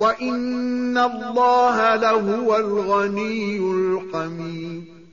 وَإِنَّ اللَّهَ لَهُوَ الْغَنِيُّ الْحَمِيدُ